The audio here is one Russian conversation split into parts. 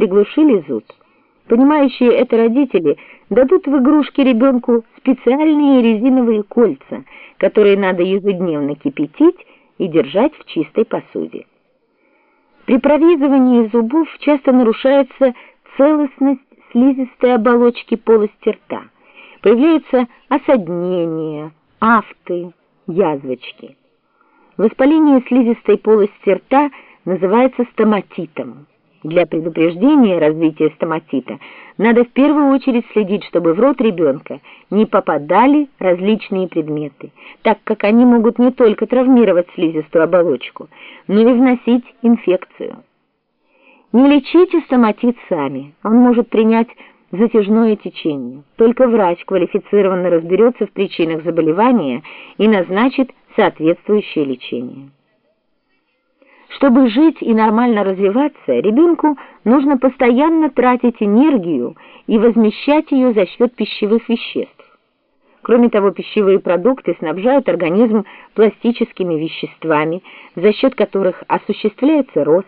приглушили зуд. Понимающие это родители дадут в игрушки ребенку специальные резиновые кольца, которые надо ежедневно кипятить и держать в чистой посуде. При прорезывании зубов часто нарушается целостность слизистой оболочки полости рта. Появляются осаднения, афты, язвочки. Воспаление слизистой полости рта называется стоматитом. Для предупреждения развития стоматита надо в первую очередь следить, чтобы в рот ребенка не попадали различные предметы, так как они могут не только травмировать слизистую оболочку, но и вносить инфекцию. Не лечите стоматит сами, он может принять затяжное течение. Только врач квалифицированно разберется в причинах заболевания и назначит соответствующее лечение. Чтобы жить и нормально развиваться, ребенку нужно постоянно тратить энергию и возмещать ее за счет пищевых веществ. Кроме того, пищевые продукты снабжают организм пластическими веществами, за счет которых осуществляется рост,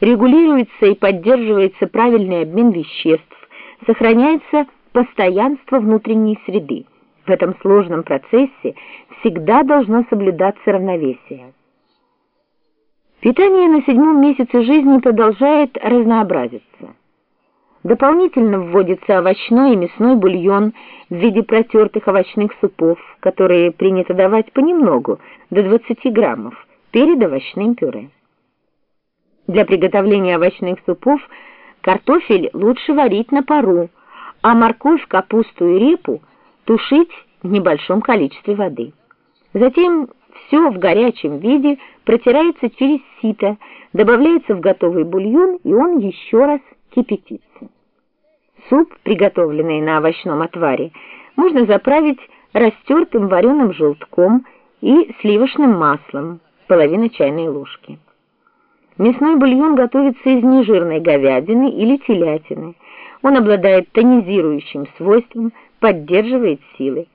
регулируется и поддерживается правильный обмен веществ, сохраняется постоянство внутренней среды. В этом сложном процессе всегда должно соблюдаться равновесие. Питание на седьмом месяце жизни продолжает разнообразиться. Дополнительно вводится овощной и мясной бульон в виде протертых овощных супов, которые принято давать понемногу, до 20 граммов, перед овощным пюре. Для приготовления овощных супов картофель лучше варить на пару, а морковь, капусту и репу тушить в небольшом количестве воды. Затем все в горячем виде протирается через сито, добавляется в готовый бульон, и он еще раз кипятится. Суп, приготовленный на овощном отваре, можно заправить растертым вареным желтком и сливочным маслом, половина чайной ложки. Мясной бульон готовится из нежирной говядины или телятины. Он обладает тонизирующим свойством, поддерживает силы.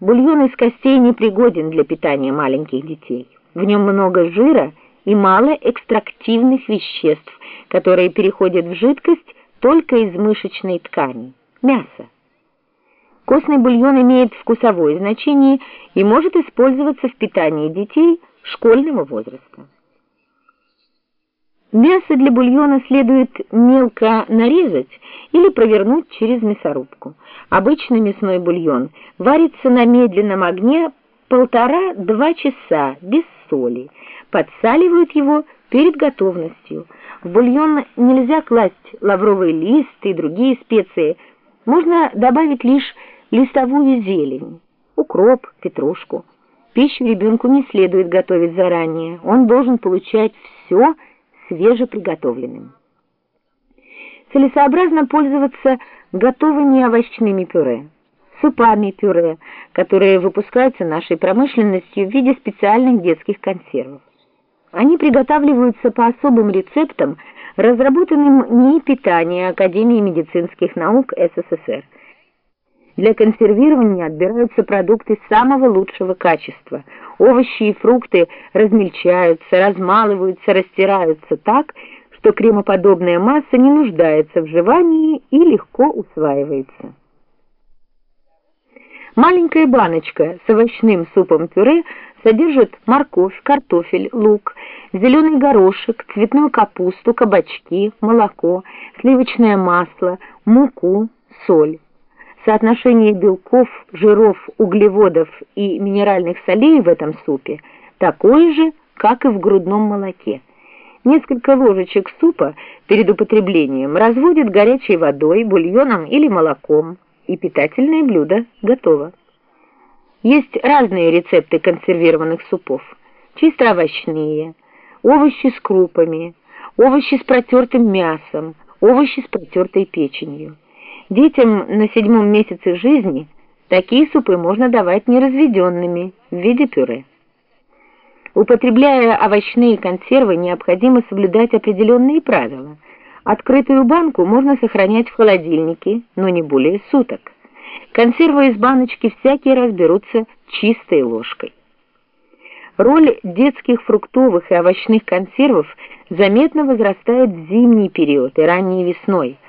Бульон из костей не пригоден для питания маленьких детей. В нем много жира и мало экстрактивных веществ, которые переходят в жидкость только из мышечной ткани – мяса. Костный бульон имеет вкусовое значение и может использоваться в питании детей школьного возраста. Мясо для бульона следует мелко нарезать или провернуть через мясорубку. Обычный мясной бульон варится на медленном огне полтора-два часа без соли. Подсаливают его перед готовностью. В бульон нельзя класть лавровый лист и другие специи. Можно добавить лишь листовую зелень, укроп, петрушку. Пищу ребенку не следует готовить заранее. Он должен получать все свежеприготовленным. Целесообразно пользоваться готовыми овощными пюре, супами пюре, которые выпускаются нашей промышленностью в виде специальных детских консервов. Они приготавливаются по особым рецептам, разработанным НИИ питания Академии медицинских наук СССР. Для консервирования отбираются продукты самого лучшего качества. Овощи и фрукты размельчаются, размалываются, растираются так, что кремоподобная масса не нуждается в жевании и легко усваивается. Маленькая баночка с овощным супом-пюре содержит морковь, картофель, лук, зеленый горошек, цветную капусту, кабачки, молоко, сливочное масло, муку, соль. Соотношение белков, жиров, углеводов и минеральных солей в этом супе такое же, как и в грудном молоке. Несколько ложечек супа перед употреблением разводят горячей водой, бульоном или молоком, и питательное блюдо готово. Есть разные рецепты консервированных супов. Чисто овощные, овощи с крупами, овощи с протертым мясом, овощи с протертой печенью. Детям на седьмом месяце жизни такие супы можно давать неразведенными в виде пюре. Употребляя овощные консервы, необходимо соблюдать определенные правила. Открытую банку можно сохранять в холодильнике, но не более суток. Консервы из баночки всякий раз берутся чистой ложкой. Роль детских фруктовых и овощных консервов заметно возрастает в зимний период и ранней весной.